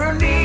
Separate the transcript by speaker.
Speaker 1: روٹی